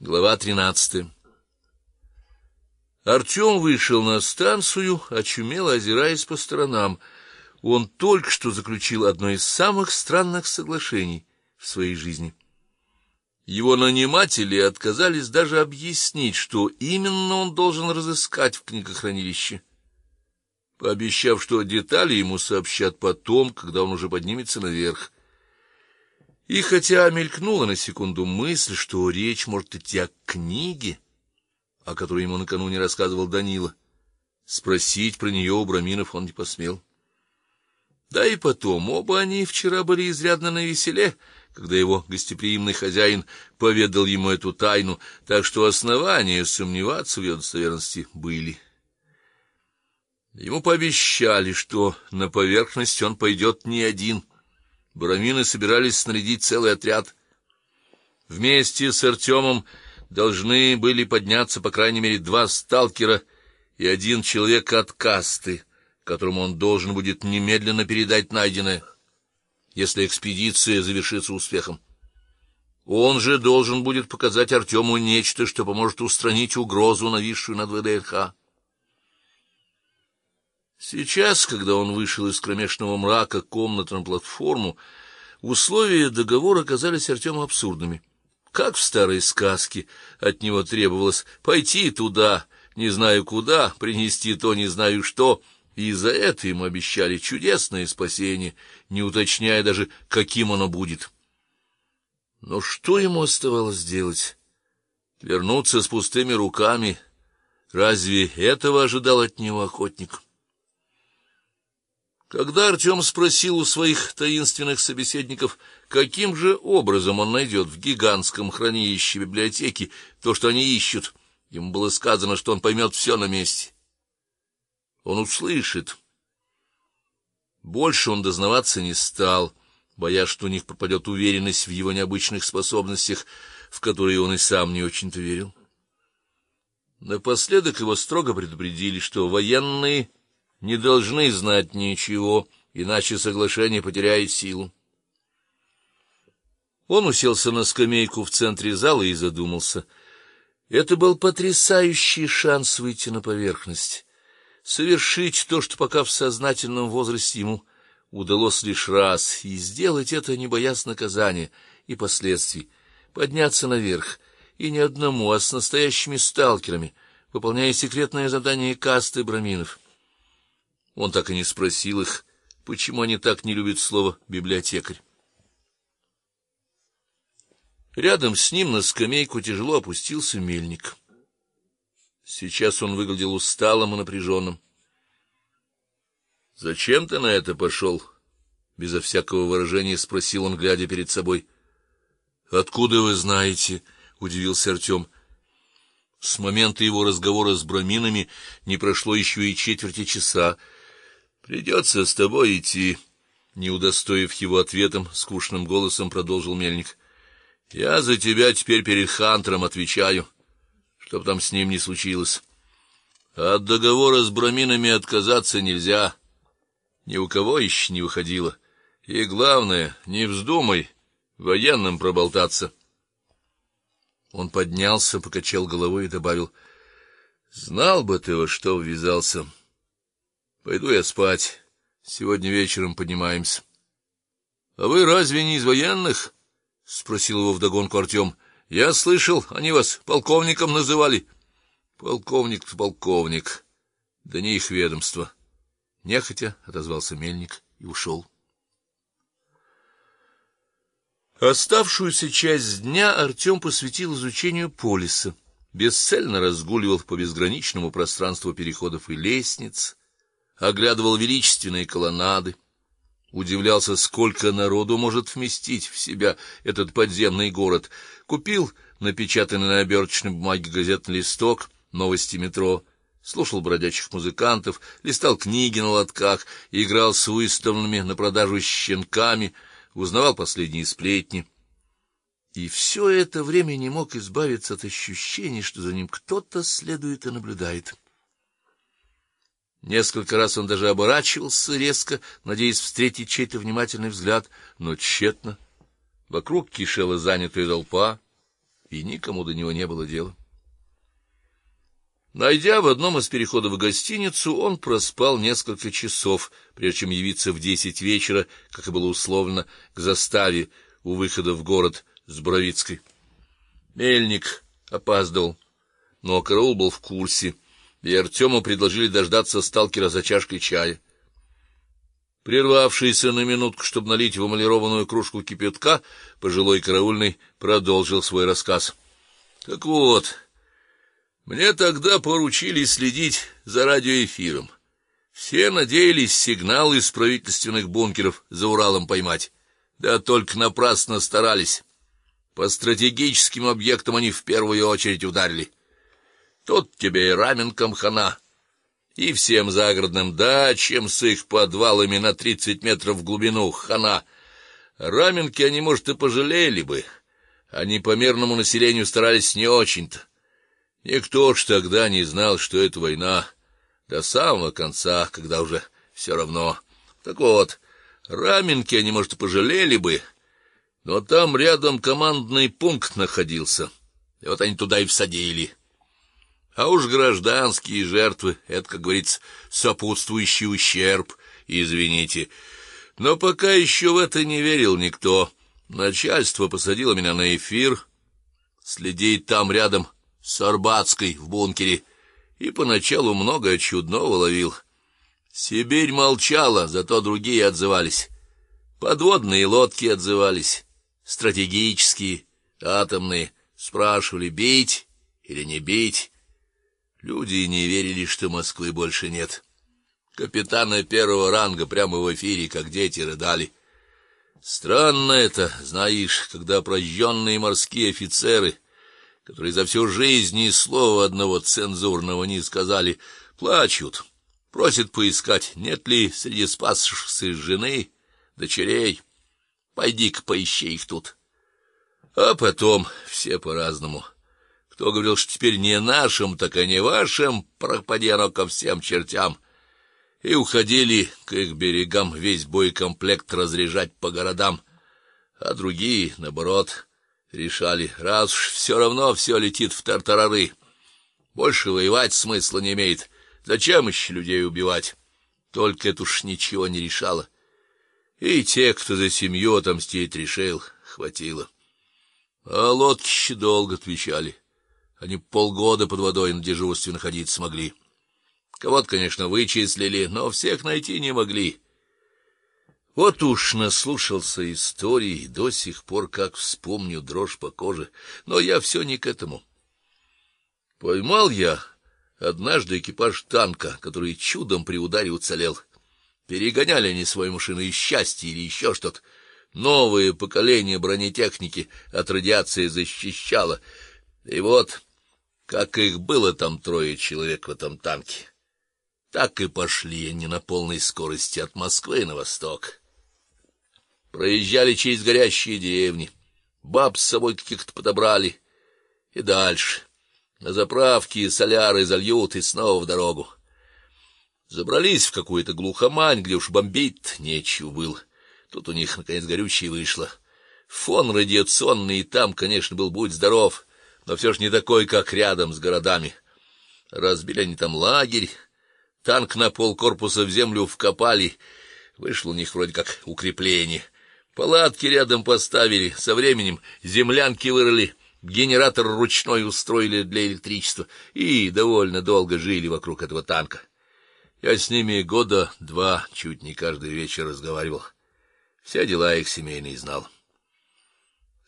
Глава тринадцатая. Артем вышел на станцию, очумело озираясь по сторонам. Он только что заключил одно из самых странных соглашений в своей жизни. Его наниматели отказались даже объяснить, что именно он должен разыскать в книгохранилище, пообещав, что детали ему сообщат потом, когда он уже поднимется наверх. И хотя мелькнула на секунду мысль, что речь может идти о книге, о которой ему накануне рассказывал Данила, спросить про нее у Браминов он не посмел. Да и потом, оба они вчера были изрядно навеселе, когда его гостеприимный хозяин поведал ему эту тайну, так что основания сомневаться в ее достоверности были. Ему пообещали, что на поверхность он пойдет не один — Бурамины собирались снарядить целый отряд. Вместе с Артемом должны были подняться по крайней мере два сталкера и один человек от касты, которому он должен будет немедленно передать найденное, если экспедиция завершится успехом. Он же должен будет показать Артему нечто, что поможет устранить угрозу, нависшую над ВДНХ. Сейчас, когда он вышел из кромешного мрака комнаты на платформу, условия договора казались Артему абсурдными. Как в старой сказке, от него требовалось пойти туда, не знаю куда, принести то, не знаю что, и за это ему обещали чудесное спасение, не уточняя даже, каким оно будет. Но что ему оставалось делать? Вернуться с пустыми руками? Разве этого ожидал от него охотник? Когда Артем спросил у своих таинственных собеседников, каким же образом он найдет в гигантском хранилище библиотеки то, что они ищут, ему было сказано, что он поймет все на месте. Он услышит. Больше он дознаваться не стал, боясь, что у них пропадет уверенность в его необычных способностях, в которые он и сам не очень-то верил. Напоследок его строго предупредили, что военные не должны знать ничего, иначе соглашение потеряет силу. Он уселся на скамейку в центре зала и задумался. Это был потрясающий шанс выйти на поверхность, совершить то, что пока в сознательном возрасте ему удалось лишь раз, и сделать это не боясь наказания и последствий, подняться наверх, и не одному, а с настоящими сталкерами, выполняя секретное задание касты браминов. Он так и не спросил их, почему они так не любят слово библиотекарь. Рядом с ним на скамейку тяжело опустился мельник. Сейчас он выглядел усталым и напряженным. Зачем ты на это пошел?» — безо всякого выражения спросил он, глядя перед собой. Откуда вы знаете? удивился Артем. С момента его разговора с браминами не прошло еще и четверти часа. Придется с тобой идти, не удостоив его ответом, скучным голосом продолжил мельник. Я за тебя теперь перед Хантером отвечаю, чтоб там с ним не случилось. От договора с браминами отказаться нельзя. Ни у кого еще не выходило. И главное, не вздумай военным проболтаться. Он поднялся, покачал головой и добавил: "Знал бы ты, во что ввязался". Пойду я спать. Сегодня вечером поднимаемся. А вы разве не из военных? спросил его вдогонку Артем. Я слышал, они вас полковником называли. Полковник, полковник. Да не их ведомство. Нехотя отозвался мельник и ушел. Оставшуюся часть дня Артем посвятил изучению полиса, бесцельно разгуливал по безграничному пространству переходов и лестниц, оглядывал величественные колоннады, удивлялся, сколько народу может вместить в себя этот подземный город. Купил напечатанный на оберточной бумаге газетный листок Новости метро, слушал бродячих музыкантов, листал книги на лотках, играл с выставленными на продажу щенками, узнавал последние сплетни. И все это время не мог избавиться от ощущения, что за ним кто-то следует и наблюдает. Несколько раз он даже оборачивался резко, надеясь встретить чей-то внимательный взгляд, но тщетно. Вокруг кишела занятая толпа. и никому до него не было дела. Найдя в одном из переходов гостиницу, он проспал несколько часов, прежде чем явиться в десять вечера, как и было условлено, к заставе у выхода в город с Боровицкой. Мельник опаздывал, но караул был в курсе, и Артему предложили дождаться сталкера за чашкой чая. Прервавшийся на минутку, чтобы налить в эмалированную кружку кипятка, пожилой караульный продолжил свой рассказ. Так вот, мне тогда поручили следить за радиоэфиром. Все надеялись сигналы из правительственных бункеров за Уралом поймать. Да только напрасно старались. По стратегическим объектам они в первую очередь ударили. Тут тебе и раменкам хана, и всем загородным дачам с их подвалами на тридцать метров в глубину хана. Раменки они, может, и пожалели бы. Они по мирному населению старались не очень-то. Никто ж тогда не знал, что это война, до самого конца, когда уже все равно. Так вот, Раменки они, может, и пожалели бы, но там рядом командный пункт находился. И вот они туда и всадили. А уж гражданские жертвы это, как говорится, сопутствующий ущерб, извините. Но пока еще в это не верил никто. Начальство посадило меня на эфир, следить там рядом с Арбатской в бункере, и поначалу многое чудного ловил. Сибирь молчала, зато другие отзывались. Подводные лодки отзывались, стратегические, атомные, спрашивали: бить или не бить. Люди не верили, что Москвы больше нет. Капитаны первого ранга прямо в эфире, как дети, рыдали. Странно это, знаешь, когда прожженные морские офицеры, которые за всю жизнь ни слова одного цензурного не сказали, плачут, просят поискать, нет ли среди спасшихся жены, дочерей. Пойди-ка поищи их тут. А потом все по-разному. Кто говорил, что теперь не нашим, так и не вашим, пропади ко всем чертям. И уходили к их берегам весь боекомплект разряжать по городам, а другие, наоборот, решали, раз уж все равно все летит в тартарары, больше воевать смысла не имеет. Зачем еще людей убивать? Только это уж ничего не решало. И те, кто за семью отомстить решил, хватило. А лодки долго отвечали. Они полгода под водой на дежурстве находиться смогли. Кого-то, конечно, вычислили, но всех найти не могли. Вот уж наслушался историй, до сих пор как вспомню дрожь по коже, но я все не к этому. Поймал я однажды экипаж танка, который чудом при ударе уцелел. Перегоняли они свою машину из счастья или еще что-то. Новое поколение бронетехники от радиации защищало. И вот как их было там трое человек в этом танке. Так и пошли они на полной скорости от Москвы на восток. Проезжали через горящие деревни, баб с собой каких-то подобрали и дальше. На заправке соляры зальют и снова в дорогу. Забрались в какую-то глухомань, где уж бомбить нечего было. Тут у них наконец горючее вышло. Фон радиационный там, конечно, был будь здоров но все ж не такой, как рядом с городами. Разбили они там лагерь, танк на пол корпуса в землю вкопали, вышло у них вроде как укрепление. Палатки рядом поставили, со временем землянки вырыли, генератор ручной устроили для электричества и довольно долго жили вокруг этого танка. Я с ними года два чуть не каждый вечер разговаривал. Все дела их семейные знал.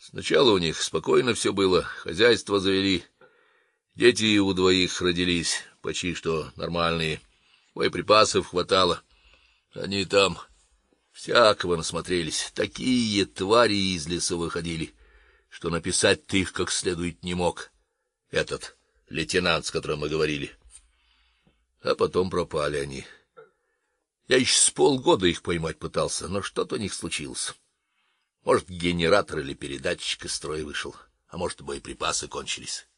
Сначала у них спокойно все было, хозяйство завели, дети у двоих родились, почти что нормальные, боеприпасов хватало. Они там всякого насмотрелись, такие твари из леса выходили, что написать ты их как следует не мог. Этот лейтенант, с которым мы говорили. А потом пропали они. Я еще с полгода их поймать пытался, но что-то у них случилось. Может, генератор или передатчик из строя вышел, а может, боеприпасы кончились.